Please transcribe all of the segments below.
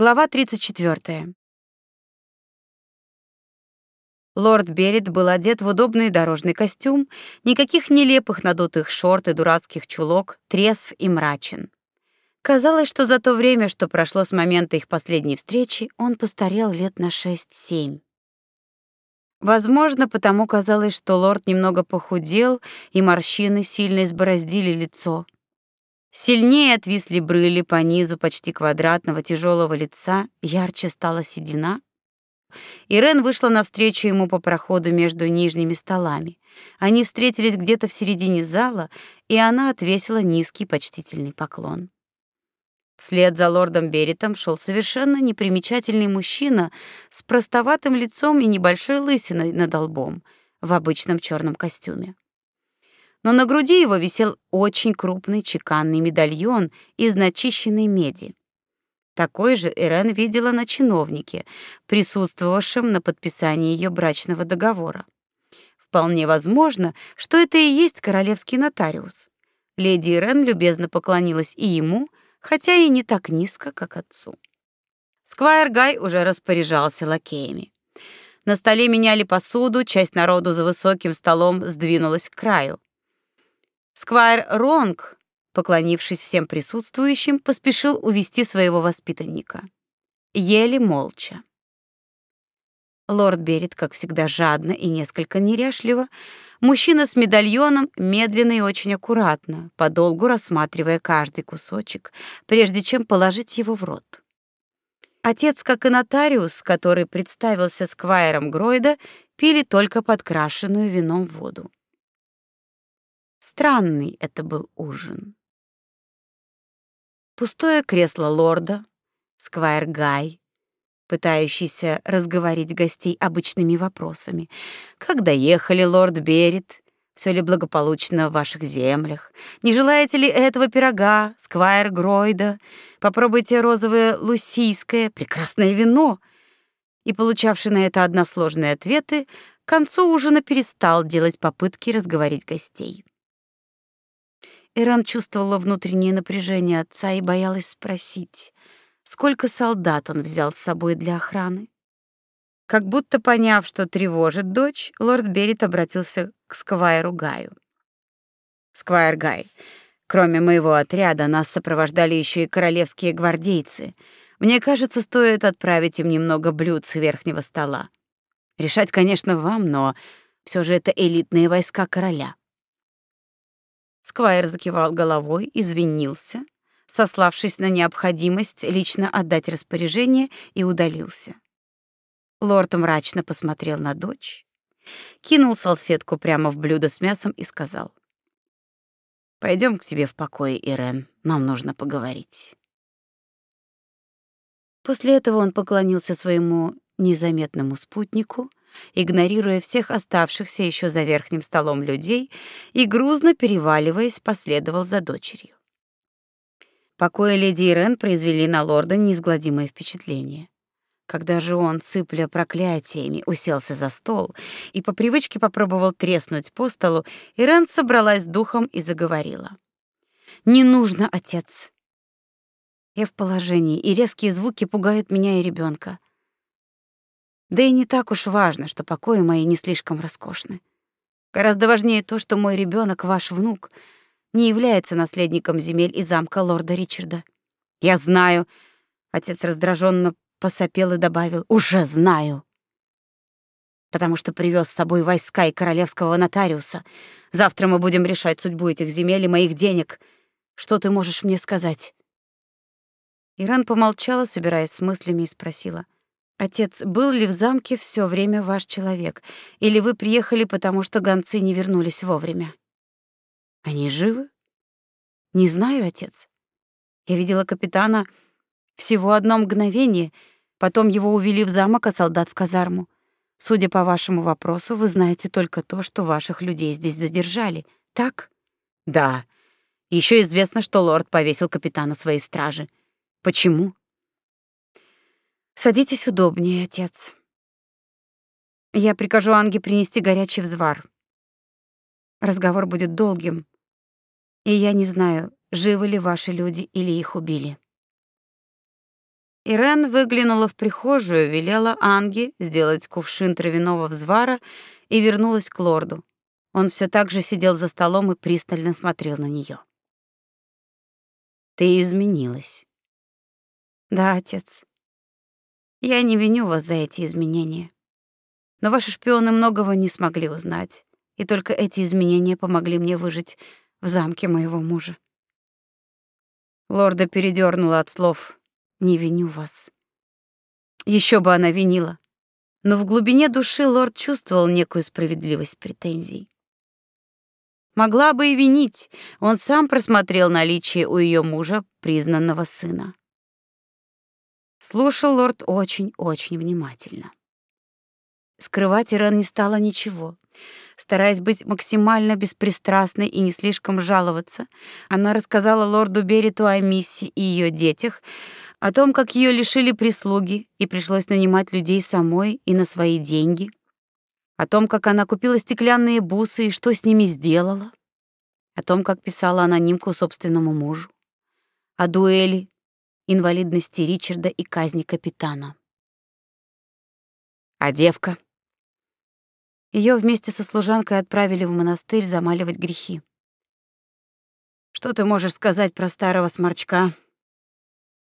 Глава 34. Лорд Берет был одет в удобный дорожный костюм, никаких нелепых надутых шорт и дурацких чулок, трезв и мрачен. Казалось, что за то время, что прошло с момента их последней встречи, он постарел лет на шесть-семь. Возможно, потому казалось, что лорд немного похудел, и морщины сильно избороздили лицо. Сильнее отвисли брыли по низу почти квадратного тяжелого лица, ярче стала седина, Ирен вышла навстречу ему по проходу между нижними столами. Они встретились где-то в середине зала, и она отвесила низкий почтительный поклон. Вслед за лордом Беритом шел совершенно непримечательный мужчина с простоватым лицом и небольшой лысиной над лбом в обычном черном костюме. Но на груди его висел очень крупный чеканный медальон из начищенной меди. Такой же Ирен видела на чиновнике, присутствовавшем на подписании ее брачного договора. Вполне возможно, что это и есть королевский нотариус. Леди Ирен любезно поклонилась и ему, хотя и не так низко, как отцу. Сквайр Гай уже распоряжался лакеями. На столе меняли посуду, часть народу за высоким столом сдвинулась к краю. Сквайр Ронг поклонившись всем присутствующим, поспешил увести своего воспитанника. Еле молча. Лорд Берет, как всегда, жадно и несколько неряшливо, мужчина с медальоном медленно и очень аккуратно, подолгу рассматривая каждый кусочек, прежде чем положить его в рот. Отец, как и нотариус, который представился сквайром Гройда, пили только подкрашенную вином воду. Странный это был ужин. Пустое кресло лорда, сквайр Гай, пытающийся разговорить гостей обычными вопросами. Как доехали, лорд Берет? Все ли благополучно в ваших землях? Не желаете ли этого пирога, сквайр Гройда? Попробуйте розовое лусийское, прекрасное вино. И получавший на это односложные ответы, к концу ужина перестал делать попытки разговорить гостей. Иран чувствовала внутреннее напряжение отца и боялась спросить, сколько солдат он взял с собой для охраны. Как будто поняв, что тревожит дочь, лорд Берет обратился к сквайру Гаю. «Сквайр Гай, кроме моего отряда нас сопровождали еще и королевские гвардейцы. Мне кажется, стоит отправить им немного блюд с верхнего стола. Решать, конечно, вам, но все же это элитные войска короля. Сквайр закивал головой, извинился, сославшись на необходимость лично отдать распоряжение и удалился. Лорд мрачно посмотрел на дочь, кинул салфетку прямо в блюдо с мясом и сказал: Пойдем к тебе в покое, Ирен. Нам нужно поговорить. После этого он поклонился своему незаметному спутнику, игнорируя всех оставшихся еще за верхним столом людей и грузно переваливаясь, последовал за дочерью. Покои леди Ирен произвели на лорда неизгладимое впечатление. Когда же он, сыпля проклятиями, уселся за стол и по привычке попробовал треснуть по столу, Ирен собралась духом и заговорила. «Не нужно, отец. Я в положении, и резкие звуки пугают меня и ребенка. Да и не так уж важно, что покои мои не слишком роскошны. Гораздо важнее то, что мой ребенок, ваш внук, не является наследником земель и замка лорда Ричарда. Я знаю, отец раздраженно посопел и добавил: "Уже знаю". Потому что привез с собой войска и королевского нотариуса. Завтра мы будем решать судьбу этих земель и моих денег. Что ты можешь мне сказать? Иран помолчала, собираясь с мыслями, и спросила: Отец, был ли в замке все время ваш человек, или вы приехали потому, что гонцы не вернулись вовремя? Они живы? Не знаю, отец. Я видела капитана всего одно мгновение, потом его увели в замок, а солдат в казарму. Судя по вашему вопросу, вы знаете только то, что ваших людей здесь задержали. Так? Да. Еще известно, что лорд повесил капитана своей стражи. Почему? Садитесь удобнее, отец. Я прикажу Анге принести горячий взвар. Разговор будет долгим, и я не знаю, живы ли ваши люди или их убили. Ирен выглянула в прихожую, велела Анге сделать кувшин травяного взвара и вернулась к лорду. Он все так же сидел за столом и пристально смотрел на нее. Ты изменилась. Да, отец. Я не виню вас за эти изменения. Но ваши шпионы многого не смогли узнать, и только эти изменения помогли мне выжить в замке моего мужа. Лорда передёрнула от слов «не виню вас». Еще бы она винила. Но в глубине души лорд чувствовал некую справедливость претензий. Могла бы и винить. Он сам просмотрел наличие у ее мужа признанного сына. Слушал лорд очень-очень внимательно. Скрывать Ирен не стало ничего. Стараясь быть максимально беспристрастной и не слишком жаловаться, она рассказала лорду Бериту о Мисси и ее детях, о том, как ее лишили прислуги и пришлось нанимать людей самой и на свои деньги, о том, как она купила стеклянные бусы и что с ними сделала, о том, как писала анонимку собственному мужу, о дуэли, инвалидности Ричарда и казни капитана. А девка ее вместе со служанкой отправили в монастырь замаливать грехи. Что ты можешь сказать про старого сморчка?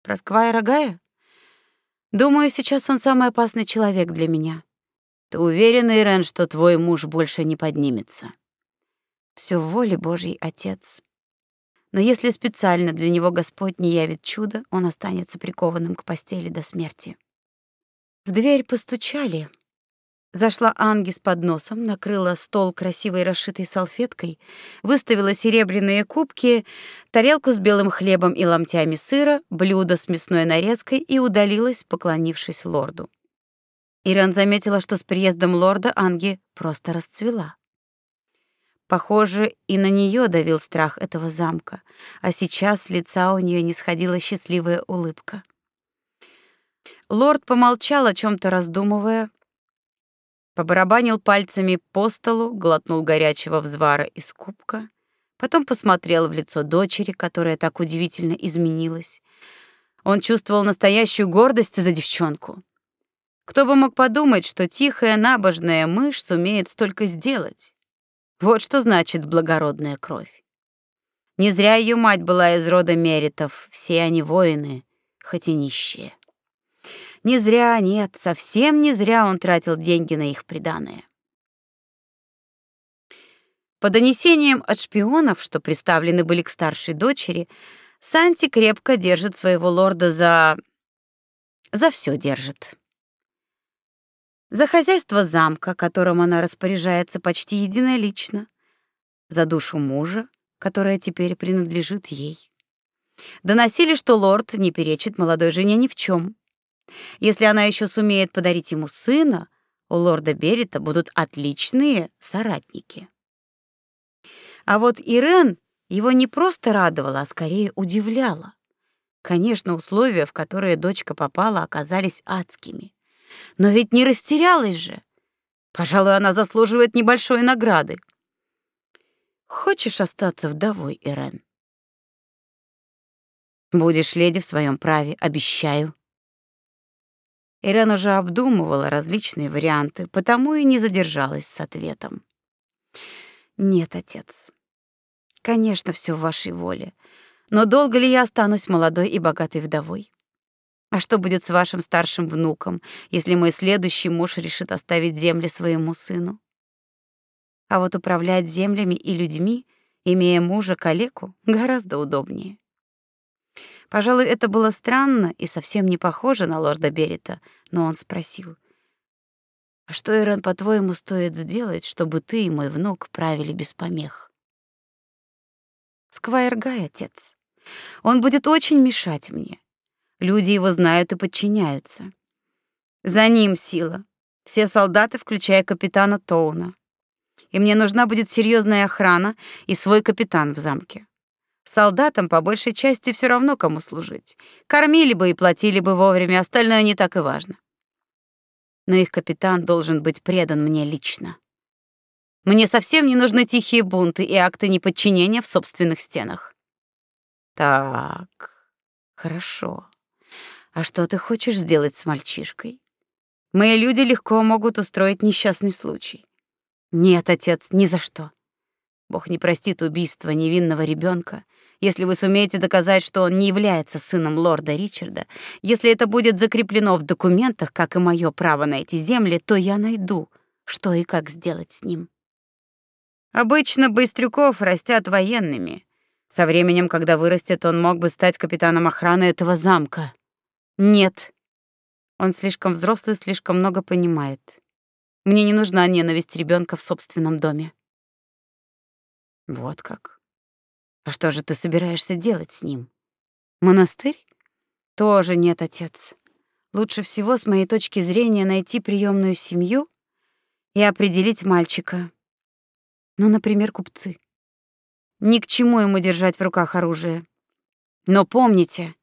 Про Сквайра Гая? Думаю, сейчас он самый опасный человек для меня. Ты уверена, Ирен, что твой муж больше не поднимется? Все в воле Божьей, отец. Но если специально для него Господь не явит чудо, он останется прикованным к постели до смерти. В дверь постучали. Зашла Анги с подносом, накрыла стол красивой расшитой салфеткой, выставила серебряные кубки, тарелку с белым хлебом и ломтями сыра, блюдо с мясной нарезкой и удалилась, поклонившись лорду. Иран заметила, что с приездом лорда Анги просто расцвела. Похоже, и на нее давил страх этого замка, а сейчас с лица у нее не сходила счастливая улыбка. Лорд помолчал, о чем то раздумывая, побарабанил пальцами по столу, глотнул горячего взвара из кубка, потом посмотрел в лицо дочери, которая так удивительно изменилась. Он чувствовал настоящую гордость за девчонку. Кто бы мог подумать, что тихая набожная мышь сумеет столько сделать. Вот что значит благородная кровь. Не зря ее мать была из рода меритов, все они воины, хоть и нищие. Не зря, нет, совсем не зря он тратил деньги на их приданое. По донесениям от шпионов, что приставлены были к старшей дочери, Санти крепко держит своего лорда за за все держит. За хозяйство замка, которым она распоряжается почти единолично, за душу мужа, которая теперь принадлежит ей. Доносили, что лорд не перечит молодой жене ни в чем. Если она еще сумеет подарить ему сына, у лорда Берита будут отличные соратники. А вот Ирен его не просто радовала, а скорее удивляла. Конечно, условия, в которые дочка попала, оказались адскими. Но ведь не растерялась же. Пожалуй, она заслуживает небольшой награды. Хочешь остаться вдовой, Ирен? Будешь леди в своем праве, обещаю. Ирен уже обдумывала различные варианты, потому и не задержалась с ответом. Нет, отец. Конечно, все в вашей воле. Но долго ли я останусь молодой и богатой вдовой? А что будет с вашим старшим внуком, если мой следующий муж решит оставить земли своему сыну? А вот управлять землями и людьми, имея мужа-калеку, гораздо удобнее. Пожалуй, это было странно и совсем не похоже на лорда Берита, но он спросил: "А что, Ирен, по-твоему, стоит сделать, чтобы ты и мой внук правили без помех?" Сквайр Гай, отец. Он будет очень мешать мне. Люди его знают и подчиняются. За ним сила. Все солдаты, включая капитана Тоуна. И мне нужна будет серьезная охрана и свой капитан в замке. Солдатам по большей части все равно, кому служить. Кормили бы и платили бы вовремя, остальное не так и важно. Но их капитан должен быть предан мне лично. Мне совсем не нужны тихие бунты и акты неподчинения в собственных стенах. Так, хорошо. А что ты хочешь сделать с мальчишкой? Мои люди легко могут устроить несчастный случай. Нет, отец, ни за что. Бог не простит убийства невинного ребенка, если вы сумеете доказать, что он не является сыном лорда Ричарда, если это будет закреплено в документах, как и мое право на эти земли, то я найду, что и как сделать с ним. Обычно Быстрюков растят военными. Со временем, когда вырастет, он мог бы стать капитаном охраны этого замка. Нет. Он слишком взрослый, слишком много понимает. Мне не нужна ненависть ребенка в собственном доме. Вот как. А что же ты собираешься делать с ним? Монастырь? Тоже нет, отец. Лучше всего, с моей точки зрения, найти приемную семью и определить мальчика. Ну, например, купцы. Ни к чему ему держать в руках оружие. Но помните,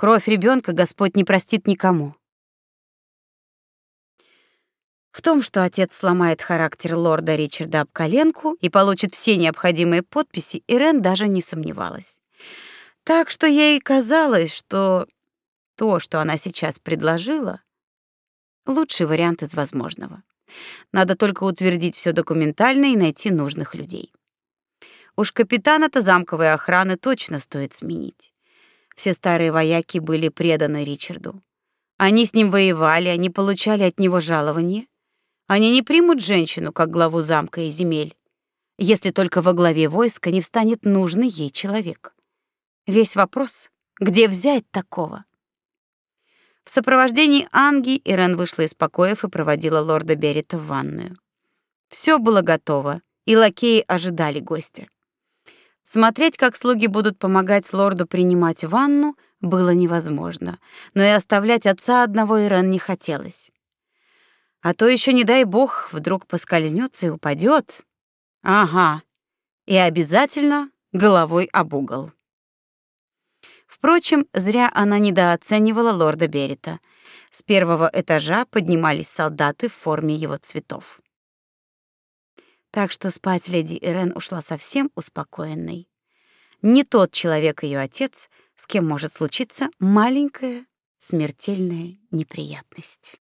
кровь ребенка Господь не простит никому. В том, что отец сломает характер лорда Ричарда об коленку и получит все необходимые подписи, Ирен даже не сомневалась. Так что ей казалось, что то, что она сейчас предложила, лучший вариант из возможного. Надо только утвердить все документально и найти нужных людей. Уж капитана-то замковой охраны точно стоит сменить. Все старые вояки были преданы Ричарду. Они с ним воевали, они получали от него жалование. Они не примут женщину как главу замка и земель, если только во главе войска не встанет нужный ей человек. Весь вопрос, где взять такого? В сопровождении Анги Ирен вышла из покоев и проводила лорда Берита в ванную. Все было готово, и лакеи ожидали гостя. Смотреть, как слуги будут помогать лорду принимать ванну, было невозможно, но и оставлять отца одного Ирен не хотелось. А то еще не дай бог, вдруг поскользнется и упадет. Ага. И обязательно головой об угол. Впрочем, зря она недооценивала лорда Берита. С первого этажа поднимались солдаты в форме его цветов. Так что спать леди Ирен ушла совсем успокоенной. Не тот человек ее отец, с кем может случиться маленькая смертельная неприятность.